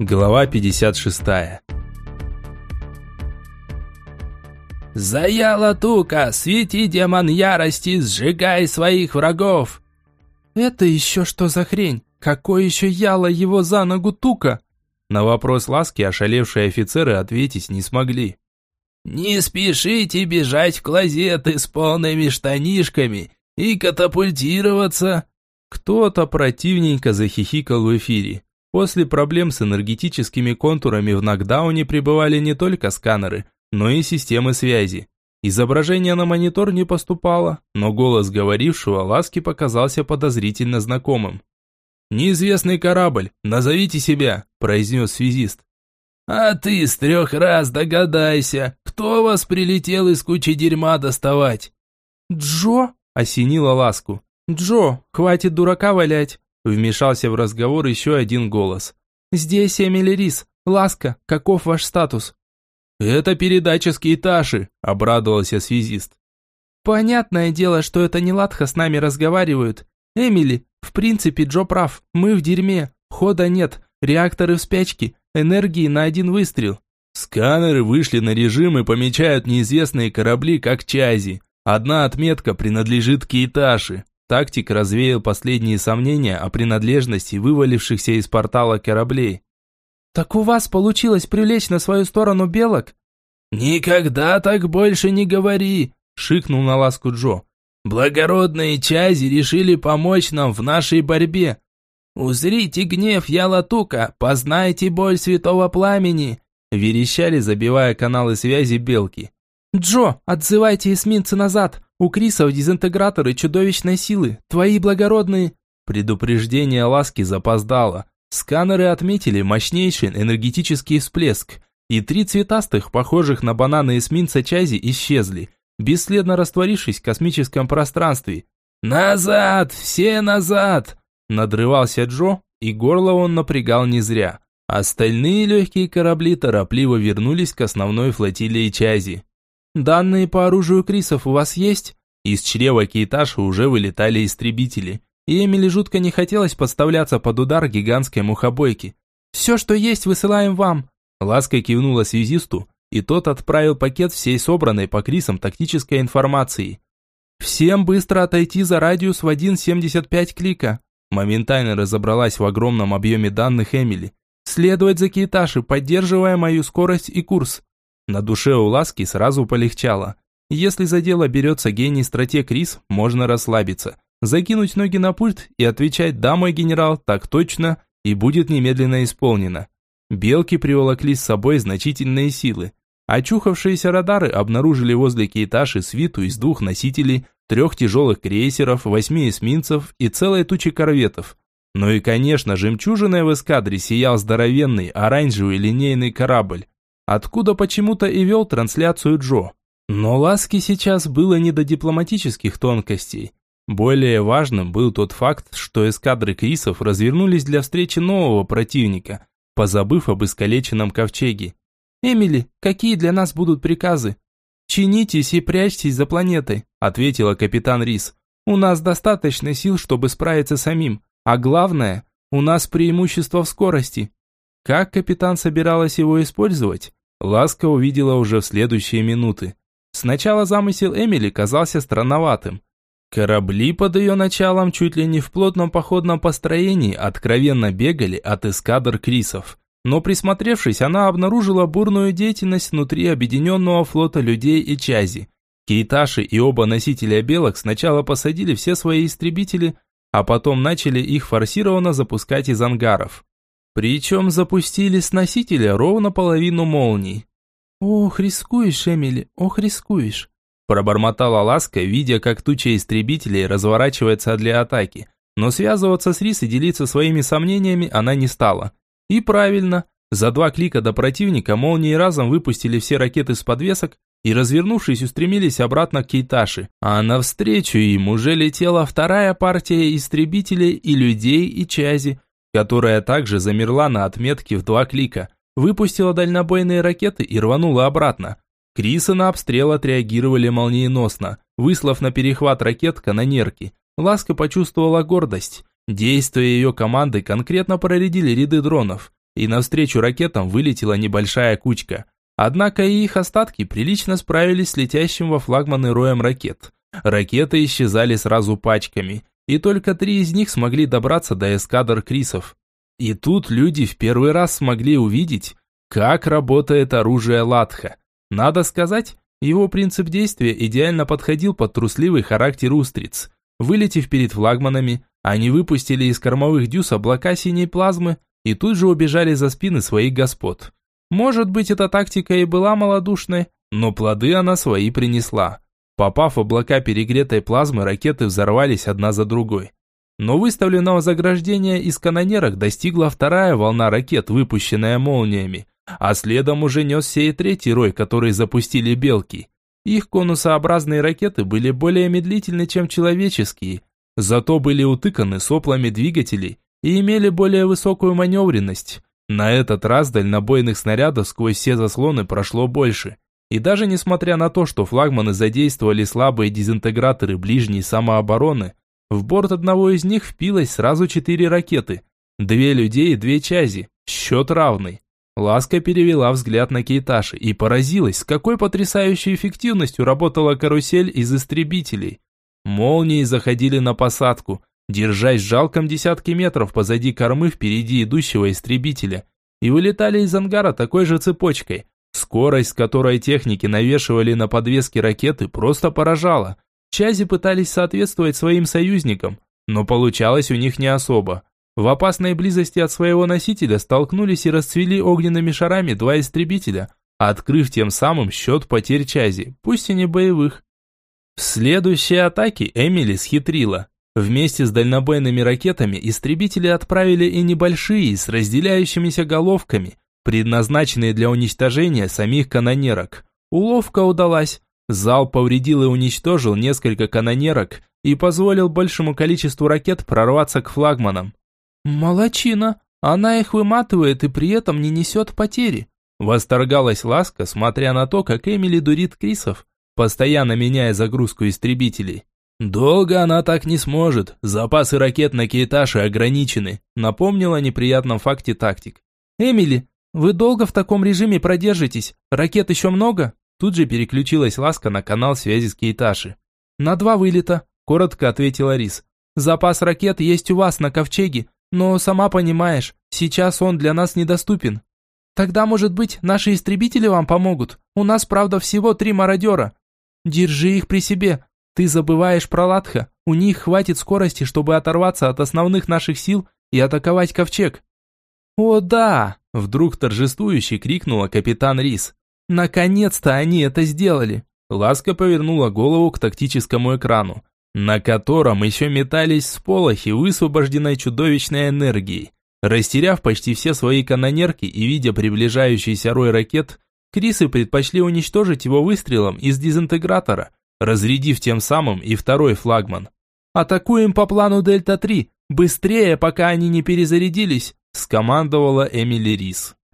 Глава 56. «Заяла тука! Свети, демон ярости, сжигай своих врагов!» «Это еще что за хрень? Какой еще яла его за ногу тука?» На вопрос ласки ошалевшие офицеры ответить не смогли. «Не спешите бежать в клозеты с полными штанишками и катапультироваться!» Кто-то противненько захихикал в эфире. После проблем с энергетическими контурами в нокдауне пребывали не только сканеры, но и системы связи. Изображение на монитор не поступало, но голос говорившего Ласки показался подозрительно знакомым. «Неизвестный корабль, назовите себя», – произнес связист. «А ты с трех раз догадайся, кто вас прилетел из кучи дерьма доставать?» «Джо?» – осенила Ласку. «Джо, хватит дурака валять. Вмешался в разговор еще один голос. «Здесь Эмили Рис. Ласка, каков ваш статус?» «Это передача с Кейташи», – обрадовался связист. «Понятное дело, что это не Латха с нами разговаривают. Эмили, в принципе, Джо прав. Мы в дерьме. Хода нет. Реакторы в спячке. Энергии на один выстрел». Сканеры вышли на режим и помечают неизвестные корабли как Чази. Одна отметка принадлежит Кейташи. Тактик развеял последние сомнения о принадлежности вывалившихся из портала кораблей. «Так у вас получилось привлечь на свою сторону белок?» «Никогда так больше не говори!» – шикнул на ласку Джо. «Благородные чази решили помочь нам в нашей борьбе. Узрите гнев Ялатука, познайте боль святого пламени!» – верещали, забивая каналы связи белки. «Джо, отзывайте эсминцы назад! У Крисов дезинтеграторы чудовищной силы, твои благородные...» Предупреждение ласки запоздало. Сканеры отметили мощнейший энергетический всплеск, и три цветастых, похожих на бананы эсминца Чази, исчезли, бесследно растворившись в космическом пространстве. «Назад! Все назад!» Надрывался Джо, и горло он напрягал не зря. Остальные легкие корабли торопливо вернулись к основной флотилии Чази. «Данные по оружию Крисов у вас есть?» Из чрева Кейташа уже вылетали истребители, и Эмили жутко не хотелось подставляться под удар гигантской мухобойки. «Все, что есть, высылаем вам!» Ласка кивнула связисту, и тот отправил пакет всей собранной по Крисам тактической информации. «Всем быстро отойти за радиус в 1,75 клика!» Моментально разобралась в огромном объеме данных Эмили. «Следовать за Кейташи, поддерживая мою скорость и курс. На душе у Ласки сразу полегчало. Если за дело берется гений-стратег Рис, можно расслабиться, закинуть ноги на пульт и отвечать «Да, мой генерал, так точно» и будет немедленно исполнено. Белки приволокли с собой значительные силы. Очухавшиеся радары обнаружили возле Кейташи свиту из двух носителей, трех тяжелых крейсеров, восьми эсминцев и целой тучи корветов. Ну и, конечно, жемчужиной в эскадре сиял здоровенный оранжевый линейный корабль, откуда почему-то и вел трансляцию Джо. Но Ласке сейчас было не до дипломатических тонкостей. Более важным был тот факт, что эскадры Крисов развернулись для встречи нового противника, позабыв об искалеченном ковчеге. «Эмили, какие для нас будут приказы?» «Чинитесь и прячьтесь за планетой», – ответила капитан Рис. «У нас достаточно сил, чтобы справиться самим. А главное, у нас преимущество в скорости». Как капитан собиралась его использовать? Ласка увидела уже в следующие минуты. Сначала замысел Эмили казался странноватым. Корабли под ее началом чуть ли не в плотном походном построении откровенно бегали от эскадр Крисов. Но присмотревшись, она обнаружила бурную деятельность внутри объединенного флота людей и Чази. Кейташи и оба носителя белок сначала посадили все свои истребители, а потом начали их форсированно запускать из ангаров. Причем запустили с носителя ровно половину молний. «Ох, рискуешь, Эмили, ох, рискуешь!» Пробормотала Ласка, видя, как туча истребителей разворачивается для атаки. Но связываться с Рис и делиться своими сомнениями она не стала. И правильно. За два клика до противника молнии разом выпустили все ракеты с подвесок и, развернувшись, устремились обратно к Кейташи. А навстречу им уже летела вторая партия истребителей и людей, и Чази, которая также замерла на отметке в два клика, выпустила дальнобойные ракеты и рванула обратно. Крисы на обстрел отреагировали молниеносно, выслав на перехват ракет канонерки. Ласка почувствовала гордость. Действия ее команды конкретно проредили ряды дронов, и навстречу ракетам вылетела небольшая кучка. Однако и их остатки прилично справились с летящим во флагманы роем ракет. Ракеты исчезали сразу пачками, и только три из них смогли добраться до эскадр Крисов. И тут люди в первый раз смогли увидеть, как работает оружие Латха. Надо сказать, его принцип действия идеально подходил под трусливый характер устриц. Вылетев перед флагманами, они выпустили из кормовых дюз облака синей плазмы и тут же убежали за спины своих господ. Может быть, эта тактика и была малодушной, но плоды она свои принесла. Попав в облака перегретой плазмы, ракеты взорвались одна за другой. Но выставленного заграждения из канонерок достигла вторая волна ракет, выпущенная молниями, а следом уже несся и третий рой, который запустили белки. Их конусообразные ракеты были более медлительны, чем человеческие, зато были утыканы соплами двигателей и имели более высокую маневренность. На этот раз дальнобойных снарядов сквозь все заслоны прошло больше. И даже несмотря на то, что флагманы задействовали слабые дезинтеграторы ближней самообороны, в борт одного из них впилось сразу четыре ракеты. Две людей и две чази. Счет равный. Ласка перевела взгляд на Кейташи и поразилась, с какой потрясающей эффективностью работала карусель из истребителей. Молнии заходили на посадку, держась в жалком десятке метров позади кормы впереди идущего истребителя, и вылетали из ангара такой же цепочкой. Скорость, с которой техники навешивали на подвески ракеты, просто поражала. Чази пытались соответствовать своим союзникам, но получалось у них не особо. В опасной близости от своего носителя столкнулись и расцвели огненными шарами два истребителя, открыв тем самым счет потерь Чази, пусть и не боевых. В следующей атаке Эмили схитрила. Вместе с дальнобойными ракетами истребители отправили и небольшие с разделяющимися головками, предназначенные для уничтожения самих канонерок. Уловка удалась. Зал повредил и уничтожил несколько канонерок и позволил большему количеству ракет прорваться к флагманам. «Молодчина! Она их выматывает и при этом не несет потери!» Восторгалась Ласка, смотря на то, как Эмили дурит Крисов, постоянно меняя загрузку истребителей. «Долго она так не сможет. Запасы ракет на Кейташе ограничены», напомнила о неприятном факте тактик. «Эмили, вы долго в таком режиме продержитесь? Ракет еще много?» Тут же переключилась Ласка на канал связи с Кейташи. «На два вылета», коротко ответила Рис. «Запас ракет есть у вас на ковчеге, но сама понимаешь, сейчас он для нас недоступен. Тогда, может быть, наши истребители вам помогут? У нас, правда, всего три мародера. Держи их при себе, ты забываешь про Латха. У них хватит скорости, чтобы оторваться от основных наших сил и атаковать ковчег. О да! Вдруг торжествующе крикнула капитан Рис. Наконец-то они это сделали. Ласка повернула голову к тактическому экрану, на котором еще метались сполохи высвобожденной чудовищной энергией. Растеряв почти все свои канонерки и видя приближающийся рой ракет, Крисы предпочли уничтожить его выстрелом из дезинтегратора – разрядив тем самым и второй флагман. «Атакуем по плану Дельта-3! Быстрее, пока они не перезарядились!» скомандовала Эмили Рис.